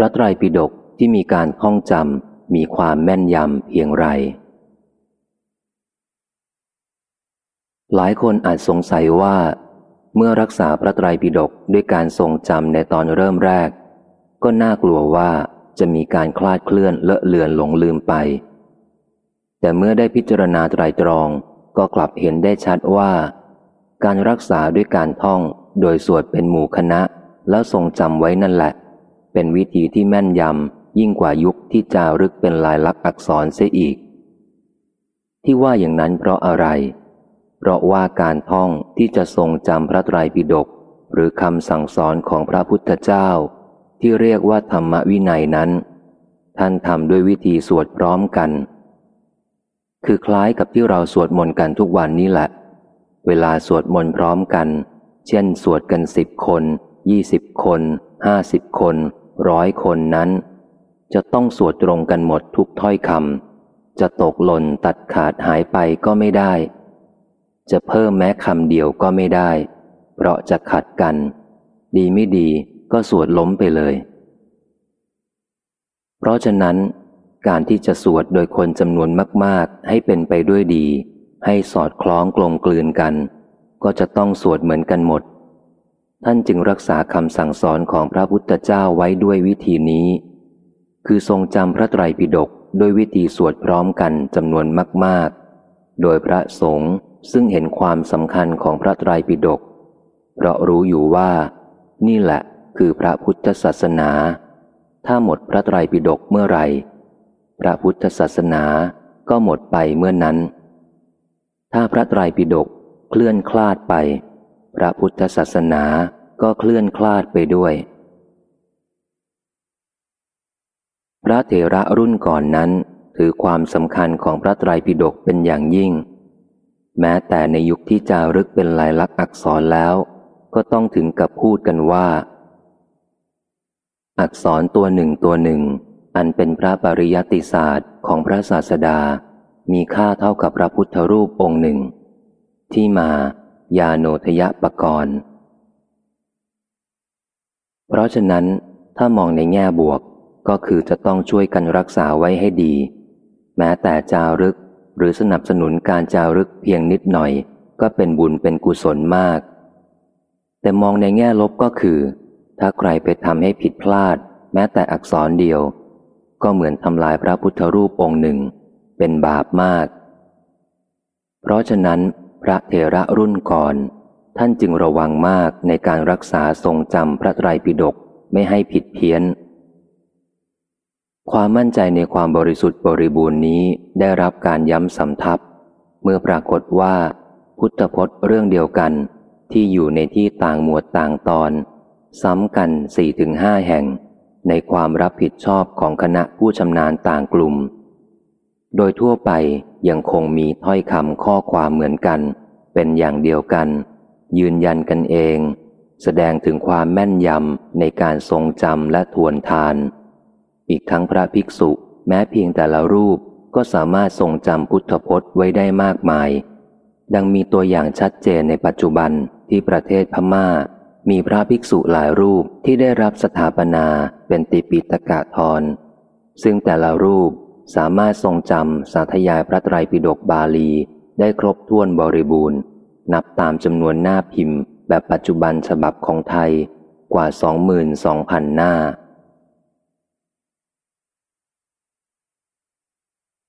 พระไตรปิฎกที่มีการท่องจำมีความแม่นยำเพียงไร หลายคนอาจสงสัยว่า เมื่อรักษาพระไตรปิฎกด้วยการทรงจำในตอนเริ่มแรก ก็น่ากลัวว่าจะมีการคลาดเคลื่อนเลอะเลือนหลงลืมไป แต่เมื่อได้พิจารณาไตรตรองก็กลับเห็นได้ชัดว่า การรักษาด้วยการท่องโดยสวดเป็นหมู่คณะแล้วทรงจำไว้นั่นแหละ เป็นวิธีที่แม่นยำยิ่งกว่ายุคที่จารึกเป็นลายลักษณ์อักษรเสียอีก ที่ว่าอย่างนั้นเพราะอะไร เพราะว่าการท่องที่จะทรงจำพระไตรปิฎกหรือคำสั่งสอนของพระพุทธเจ้า ที่เรียกว่าธรรมวินัยนั้น ท่านทำด้วยวิธีสวดพร้อมกัน คือคล้ายกับที่เราสวดมนต์กันทุกวันนี้แหละ เวลาสวดมนต์พร้อมกัน เช่น สวดกันสิบคนยี่สิบคนห้าสิบคน ร้อยคนนั้น จะต้องสวดตรงกันหมดทุกถ้อยคำจะตกหล่นตัดขาดหายไปก็ไม่ได้ จะเพิ่มแม้คำเดียวก็ไม่ได้ เพราะจะขัดกัน ดีไม่ดีก็สวดล้มไปเลย เพราะฉะนั้น การที่จะสวดโดยคนจำนวนมาก ๆ ให้เป็นไปด้วยดี ให้สอดคล้องกลมกลืนกัน ก็จะต้องสวดเหมือนกันหมด ท่านจึงรักษาคำสั่งสอนของพระพุทธเจ้าไว้ด้วยวิธีนี้ คือทรงจำพระไตรปิฎกด้วยวิธีสวดพร้อมกันจำนวนมาก ๆ โดยพระสงฆ์ซึ่งเห็นความสำคัญของพระไตรปิฎกเพราะรู้อยู่ว่า นี่แหละคือพระพุทธศาสนา ถ้าหมดพระไตรปิฎกเมื่อไรพระพุทธศาสนาก็หมดไปเมื่อนนั้น ถ้าพระไตรปิฎกเคลื่อนคลาดไป พระพุทธศาสนาก็เคลื่อนคลาดไปด้วย พระเถระรุ่นก่อนนั้นถือความสำคัญของพระไตรปิฎกเป็นอย่างยิ่ง แม้แต่ในยุคที่จารึกเป็นลายลักษณ์อักษรแล้ว ก็ต้องถึงกับพูดกันว่า อักษรตัวหนึ่งตัวหนึ่ง อันเป็นพระปริยติศาสตร์ของพระศาสดา มีค่าเท่ากับพระพุทธรูปองค์หนึ่ง ที่มา ยาโนทยปกรณ์ เพราะฉะนั้น ถ้ามองในแง่บวกก็คือจะต้องช่วยกันรักษาไว้ให้ดี แม้แต่จารึกหรือสนับสนุนการจารึกเพียงนิดหน่อย ก็เป็นบุญเป็นกุศลมาก แต่มองในแง่ลบก็คือ ถ้าใครไปทำให้ผิดพลาด แม้แต่อักษรเดียว ก็เหมือนทำลายพระพุทธรูปองค์หนึ่ง เป็นบาปมาก เพราะฉะนั้น พระเถระรุ่นก่อน ท่านจึงระวังมากในการรักษาทรงจำพระไตรปิฎกไม่ให้ผิดเพี้ยน ความมั่นใจในความบริสุทธิ์บริบูรณ์นี้ได้รับการย้ำสำทับ เมื่อปรากฏว่า พุทธพจน์เรื่องเดียวกันที่อยู่ในที่ต่างหมวดต่างตอน ซ้ำกันสี่ถึงห้าแห่ง ในความรับผิดชอบของคณะผู้ชำนาญต่างกลุ่ม โดยทั่วไปยังคงมีถ้อยคำข้อความเหมือนกัน เป็นอย่างเดียวกัน ยืนยันกันเอง แสดงถึงความแม่นยำในการทรงจำและทวนทาน อีกทั้งพระภิกษุแม้เพียงแต่ละรูปก็สามารถทรงจำพุทธพจน์ไว้ได้มากมาย ดังมีตัวอย่างชัดเจนในปัจจุบันที่ประเทศพม่า มีพระภิกษุหลายรูปที่ได้รับสถาปนาเป็นติปิตกะทรซึ่งแต่ละรูป สามารถทรงจำสาธยายพระไตรปิฎกบาลีได้ครบถ้วนบริบูรณ์ นับตามจำนวนหน้าพิมพ์ แบบปัจจุบันฉบับของไทยกว่า 22,000 หน้า